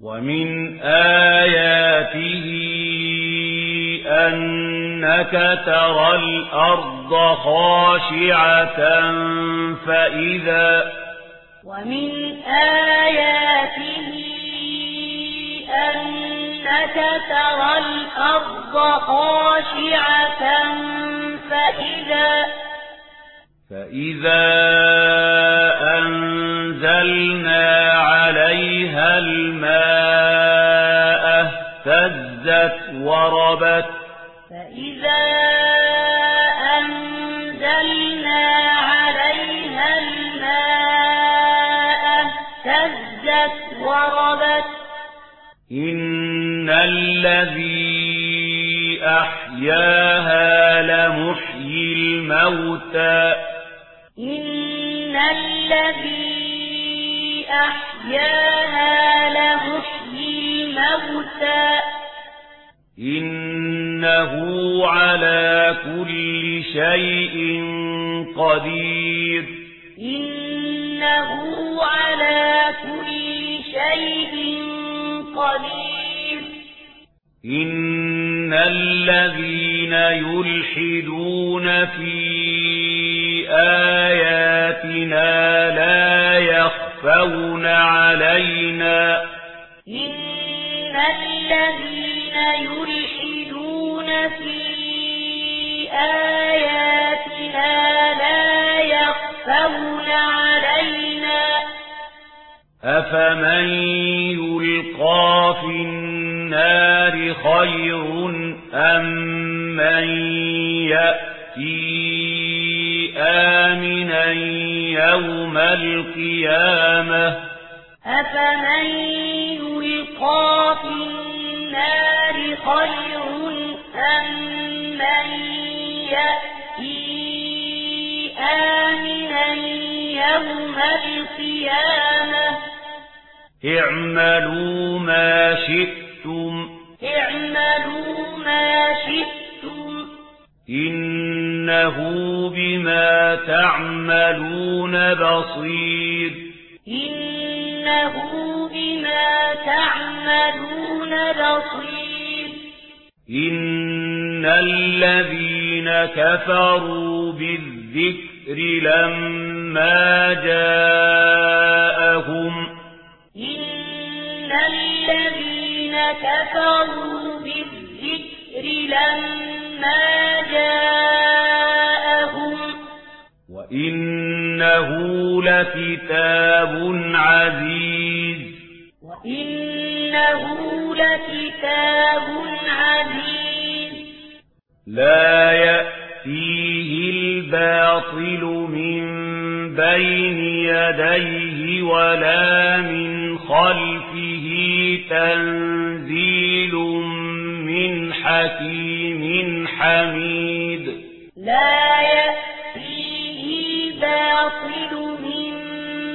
ومن آياته أنك ترى الأرض خاشعة فإذا ومن آياته أنك ترى الأرض خاشعة فإذا فإذا أنت أنزلنا عليها الماء اهتزت وربت فإذا أنزلنا عليها الماء اهتزت وربت إن الذي أحياها لمحيي الموتى إن الذي أحياها لمحيي الموتى إنه على كل شيء قدير إنه على كل شيء قدير إن الذين يلحدون في آياتنا لا يخفون علينا إن الذين يلحدون في آياتنا لا يخفون علينا أفمن يلقى في النار خير أم من يأتي يأتي آمنا يوم القيامة أفمن يلقى في النار خير أم من يأتي آمنا يوم القيامة اعملوا ما شئتم اعملوا ما شئتم إن إنه بما تعملون بصير إنه بما تعملون بصير إن الذين كفروا بالذكر لما جاءهم إن الذين كفروا بالذكر لما جاءهم إنه لكتاب عزيز وإنه لكتاب عزيز لا يأتيه الباطل من بين يديه ولا من خلفه تنزيل من حكيم حميد لا يأتيه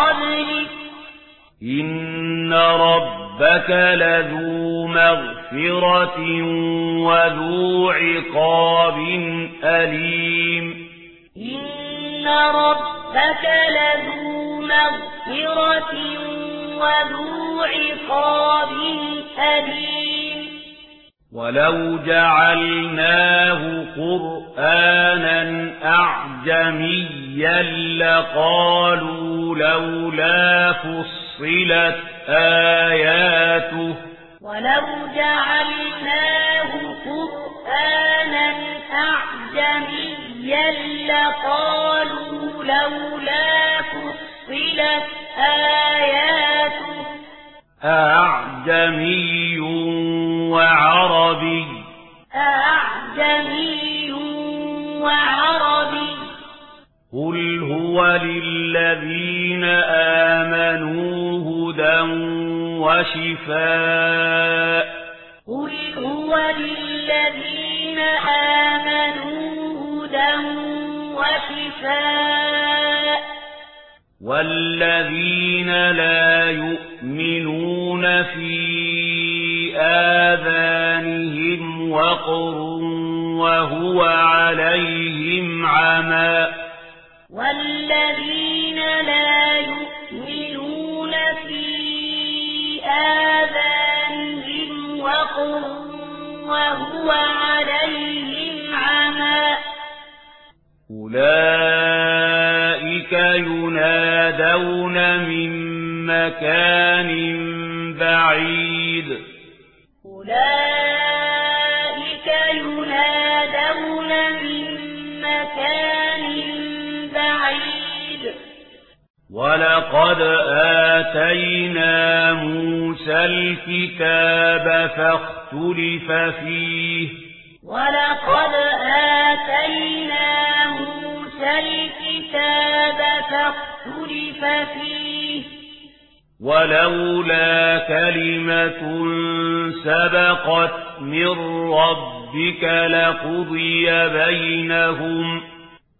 قبلك إن ربك لذو مغفرة وذو عقاب أليم إن ربك لذو مغفرة وذو عقاب أليم ولو جعلناه قرآنا أعجميا لقالوا لولا فصلت آياته ولو جعلناه قرآنا أعجميا لقالوا لولا فصلت آياته أعجمي وعربي. قل هو للذين آمنوا هدى وشفاء. قل هو للذين آمنوا هدى وشفاء. والذين لا يؤمنون بقر وهو عليهم عمى والذين لا يؤمنون في آذانهم وقر وهو عليهم عمى أولئك ينادون من مكان بعيد أولئك وَلَقَدْ آتَيْنَا مُوسَى الْكِتَابَ فَاخْتُلِفَ فِيهِ وَلَقَدْ آتَيْنَا مُوسَى الْكِتَابَ فَاخْتُلِفَ فِيهِ وَلَوْلَا كَلِمَةٌ سَبَقَتْ مِنْ رَبِّكَ لَقُضِيَ بَيْنَهُمْ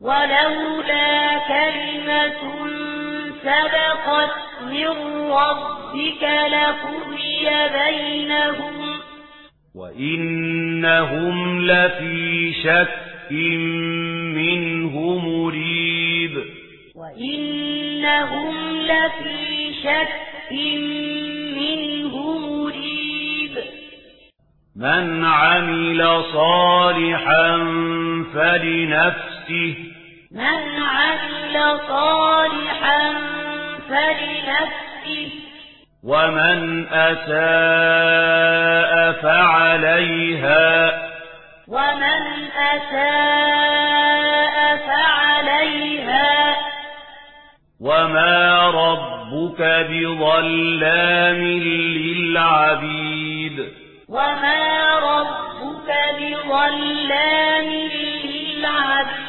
وَلَوْلَا كَلِمَةٌ سبقت من ربك لقضي بينهم. وإنهم لفي شك منه مريب. وإنهم لفي شك منه مريب. من عمل صالحا فلنفسه من عمل صالحا فلنفسه ومن أساء فعليها ومن أساء فعليها وما ربك بظلام للعبيد وما ربك بظلام للعبيد